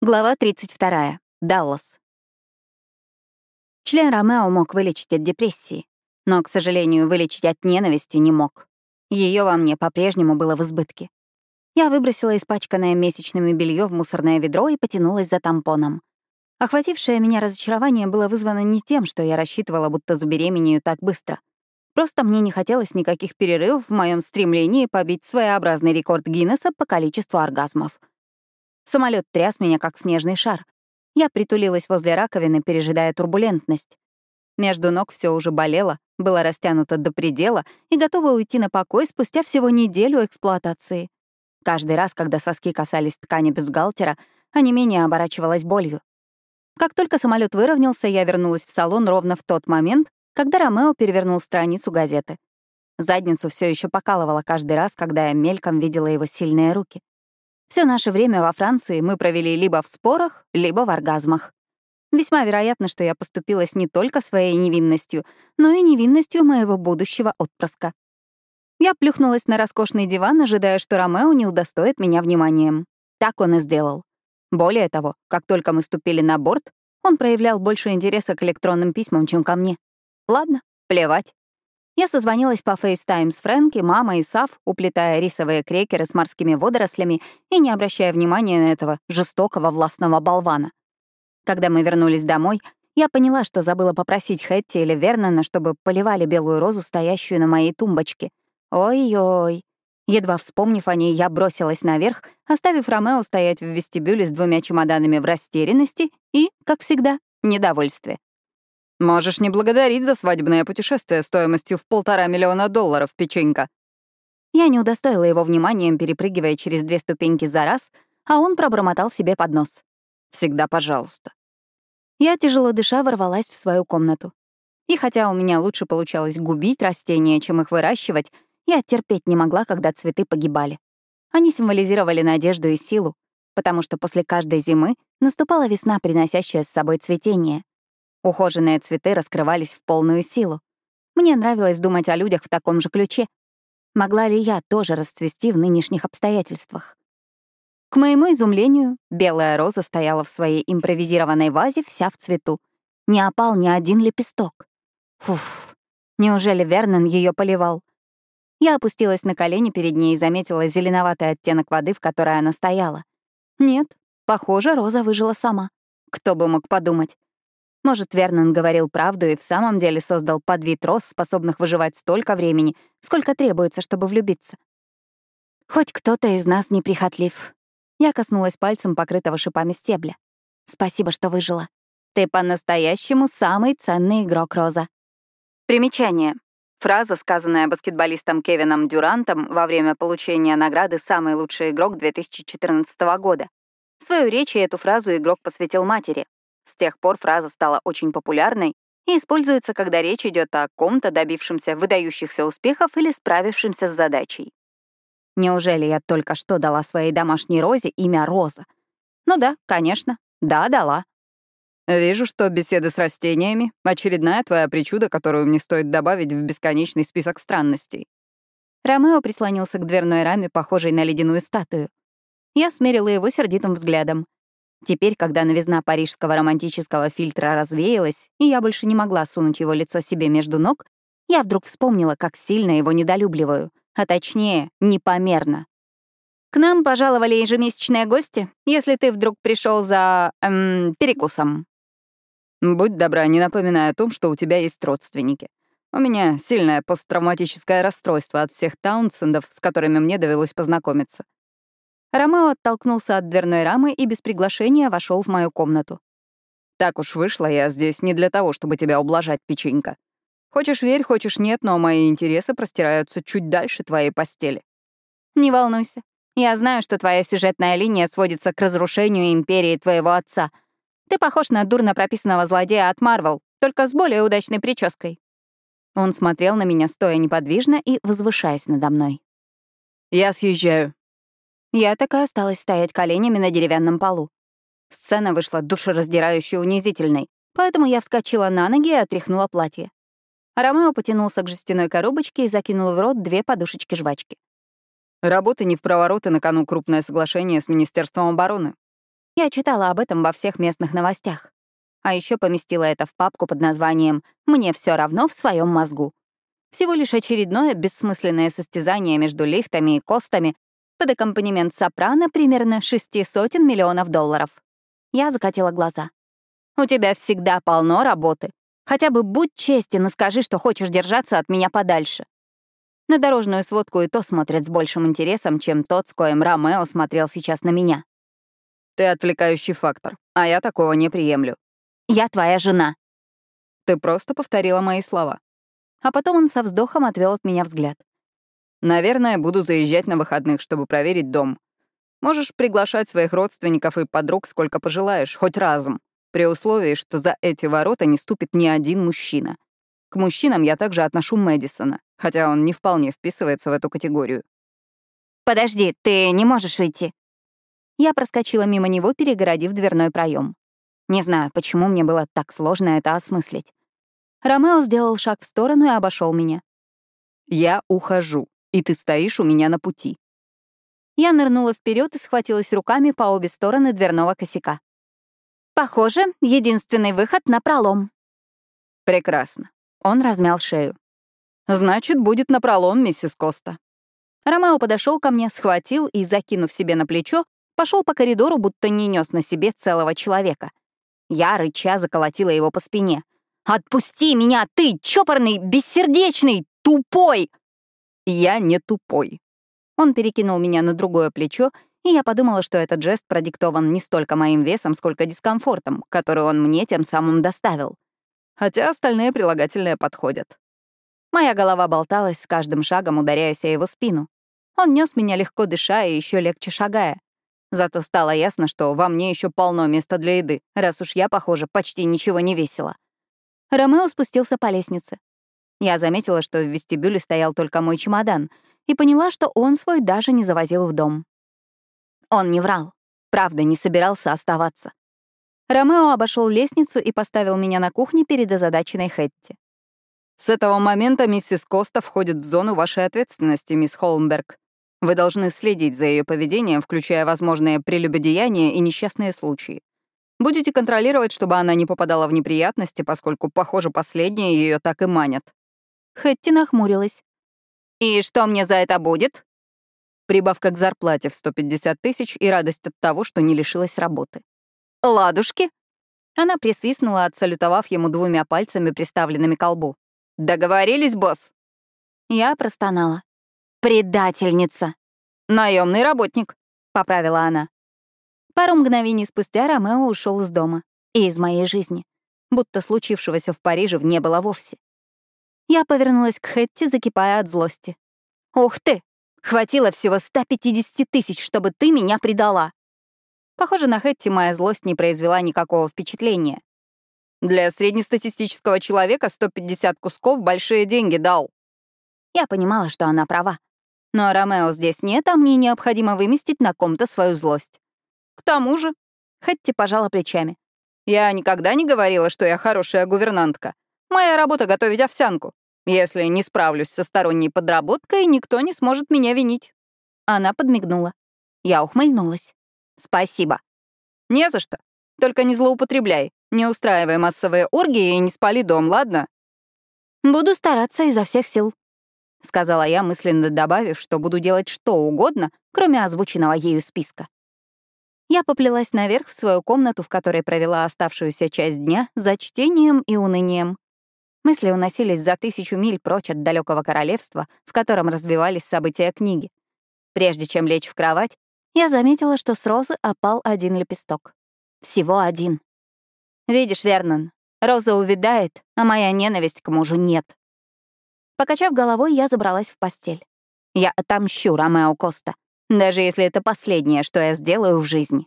Глава 32. Даллас. Член Ромео мог вылечить от депрессии, но, к сожалению, вылечить от ненависти не мог. Ее во мне по-прежнему было в избытке. Я выбросила испачканное месячными белье в мусорное ведро и потянулась за тампоном. Охватившее меня разочарование было вызвано не тем, что я рассчитывала, будто забеременею так быстро. Просто мне не хотелось никаких перерывов в моем стремлении побить своеобразный рекорд Гиннесса по количеству оргазмов — Самолет тряс меня, как снежный шар. Я притулилась возле раковины, пережидая турбулентность. Между ног все уже болело, было растянуто до предела и готово уйти на покой спустя всего неделю эксплуатации. Каждый раз, когда соски касались ткани бюстгальтера, а не менее оборачивалась болью. Как только самолет выровнялся, я вернулась в салон ровно в тот момент, когда Ромео перевернул страницу газеты. Задницу все еще покалывала каждый раз, когда я мельком видела его сильные руки. Все наше время во Франции мы провели либо в спорах, либо в оргазмах. Весьма вероятно, что я поступилась не только своей невинностью, но и невинностью моего будущего отпрыска. Я плюхнулась на роскошный диван, ожидая, что Ромео не удостоит меня вниманием. Так он и сделал. Более того, как только мы ступили на борт, он проявлял больше интереса к электронным письмам, чем ко мне. Ладно, плевать. Я созвонилась по FaceTime с Фрэнки, мамой и Сав, уплетая рисовые крекеры с морскими водорослями и не обращая внимания на этого жестокого властного болвана. Когда мы вернулись домой, я поняла, что забыла попросить Хэтти или Вернона, чтобы поливали белую розу, стоящую на моей тумбочке. Ой-ой. Едва вспомнив о ней, я бросилась наверх, оставив Ромео стоять в вестибюле с двумя чемоданами в растерянности и, как всегда, недовольстве. Можешь не благодарить за свадебное путешествие стоимостью в полтора миллиона долларов, печенька. Я не удостоила его вниманием, перепрыгивая через две ступеньки за раз, а он пробормотал себе под нос. «Всегда пожалуйста». Я, тяжело дыша, ворвалась в свою комнату. И хотя у меня лучше получалось губить растения, чем их выращивать, я терпеть не могла, когда цветы погибали. Они символизировали надежду и силу, потому что после каждой зимы наступала весна, приносящая с собой цветение. Ухоженные цветы раскрывались в полную силу. Мне нравилось думать о людях в таком же ключе. Могла ли я тоже расцвести в нынешних обстоятельствах? К моему изумлению, белая роза стояла в своей импровизированной вазе вся в цвету. Не опал ни один лепесток. Фуф, неужели Вернон ее поливал? Я опустилась на колени перед ней и заметила зеленоватый оттенок воды, в которой она стояла. Нет, похоже, роза выжила сама. Кто бы мог подумать. Может, Вернон говорил правду и в самом деле создал подвид роз, способных выживать столько времени, сколько требуется, чтобы влюбиться. Хоть кто-то из нас неприхотлив. Я коснулась пальцем покрытого шипами стебля. Спасибо, что выжила. Ты по-настоящему самый ценный игрок, Роза. Примечание. Фраза, сказанная баскетболистом Кевином Дюрантом во время получения награды «Самый лучший игрок 2014 года». Свою речь и эту фразу игрок посвятил матери, с тех пор фраза стала очень популярной и используется, когда речь идет о ком-то, добившемся выдающихся успехов или справившемся с задачей. Неужели я только что дала своей домашней розе имя Роза? Ну да, конечно. Да, дала. Вижу, что беседы с растениями — очередная твоя причуда, которую мне стоит добавить в бесконечный список странностей. Ромео прислонился к дверной раме, похожей на ледяную статую. Я смерила его сердитым взглядом. Теперь, когда новизна парижского романтического фильтра развеялась, и я больше не могла сунуть его лицо себе между ног, я вдруг вспомнила, как сильно его недолюбливаю, а точнее, непомерно. К нам пожаловали ежемесячные гости, если ты вдруг пришел за... Эм, перекусом. Будь добра, не напоминай о том, что у тебя есть родственники. У меня сильное посттравматическое расстройство от всех Таунсендов, с которыми мне довелось познакомиться. Ромео оттолкнулся от дверной рамы и без приглашения вошел в мою комнату. «Так уж вышло, я здесь не для того, чтобы тебя ублажать, печенька. Хочешь верь, хочешь нет, но мои интересы простираются чуть дальше твоей постели». «Не волнуйся. Я знаю, что твоя сюжетная линия сводится к разрушению империи твоего отца. Ты похож на дурно прописанного злодея от Марвел, только с более удачной прической». Он смотрел на меня, стоя неподвижно и возвышаясь надо мной. «Я съезжаю. Я так и осталась стоять коленями на деревянном полу. Сцена вышла душераздирающе унизительной, поэтому я вскочила на ноги и отряхнула платье. Ромео потянулся к жестяной коробочке и закинул в рот две подушечки жвачки. «Работа не в провороты на кону крупное соглашение с Министерством обороны». Я читала об этом во всех местных новостях. А еще поместила это в папку под названием «Мне все равно в своем мозгу». Всего лишь очередное бессмысленное состязание между лихтами и костами под аккомпанемент сопрано примерно шести сотен миллионов долларов. Я закатила глаза. «У тебя всегда полно работы. Хотя бы будь честен и скажи, что хочешь держаться от меня подальше». На дорожную сводку и то смотрят с большим интересом, чем тот, с коим Ромео смотрел сейчас на меня. «Ты отвлекающий фактор, а я такого не приемлю». «Я твоя жена». «Ты просто повторила мои слова». А потом он со вздохом отвел от меня взгляд. Наверное, буду заезжать на выходных, чтобы проверить дом. Можешь приглашать своих родственников и подруг сколько пожелаешь, хоть разом, при условии, что за эти ворота не ступит ни один мужчина. К мужчинам я также отношу Мэдисона, хотя он не вполне вписывается в эту категорию. «Подожди, ты не можешь уйти». Я проскочила мимо него, перегородив дверной проем. Не знаю, почему мне было так сложно это осмыслить. Ромео сделал шаг в сторону и обошел меня. «Я ухожу», и ты стоишь у меня на пути». Я нырнула вперед и схватилась руками по обе стороны дверного косяка. «Похоже, единственный выход на пролом». «Прекрасно». Он размял шею. «Значит, будет на пролом, миссис Коста». Ромео подошел ко мне, схватил и, закинув себе на плечо, пошел по коридору, будто не нес на себе целого человека. Я, рыча, заколотила его по спине. «Отпусти меня, ты, чопорный, бессердечный, тупой!» Я не тупой. Он перекинул меня на другое плечо, и я подумала, что этот жест продиктован не столько моим весом, сколько дискомфортом, который он мне тем самым доставил. Хотя остальные прилагательные подходят. Моя голова болталась с каждым шагом, ударяясь о его спину. Он нес меня легко дыша и еще легче шагая. Зато стало ясно, что во мне еще полно места для еды, раз уж я, похоже, почти ничего не весила. Ромео спустился по лестнице. Я заметила, что в вестибюле стоял только мой чемодан, и поняла, что он свой даже не завозил в дом. Он не врал. Правда, не собирался оставаться. Ромео обошел лестницу и поставил меня на кухне перед озадаченной Хэтти. «С этого момента миссис Коста входит в зону вашей ответственности, мисс Холмберг. Вы должны следить за ее поведением, включая возможные прелюбодеяния и несчастные случаи. Будете контролировать, чтобы она не попадала в неприятности, поскольку, похоже, последние ее так и манят. Хэтти нахмурилась. «И что мне за это будет?» Прибавка к зарплате в 150 тысяч и радость от того, что не лишилась работы. «Ладушки?» Она присвистнула, отсалютовав ему двумя пальцами, приставленными к колбу. «Договорились, босс?» Я простонала. «Предательница!» «Наемный работник», — поправила она. Пару мгновений спустя Ромео ушел из дома и из моей жизни, будто случившегося в Париже не было вовсе. Я повернулась к Хэтти, закипая от злости. «Ух ты! Хватило всего 150 тысяч, чтобы ты меня предала!» Похоже, на Хэтти моя злость не произвела никакого впечатления. «Для среднестатистического человека 150 кусков большие деньги дал». Я понимала, что она права. Но Ромео здесь нет, а мне необходимо выместить на ком-то свою злость. К тому же, Хэтти пожала плечами. Я никогда не говорила, что я хорошая гувернантка. Моя работа — готовить овсянку. Если не справлюсь со сторонней подработкой, никто не сможет меня винить». Она подмигнула. Я ухмыльнулась. «Спасибо». «Не за что. Только не злоупотребляй. Не устраивай массовые оргии и не спали дом, ладно?» «Буду стараться изо всех сил», — сказала я, мысленно добавив, что буду делать что угодно, кроме озвученного ею списка. Я поплелась наверх в свою комнату, в которой провела оставшуюся часть дня за чтением и унынием. Мысли уносились за тысячу миль прочь от далекого королевства, в котором развивались события книги. Прежде чем лечь в кровать, я заметила, что с розы опал один лепесток. Всего один. Видишь, Вернон, роза увядает, а моя ненависть к мужу нет. Покачав головой, я забралась в постель. Я отомщу Ромео Коста, даже если это последнее, что я сделаю в жизни.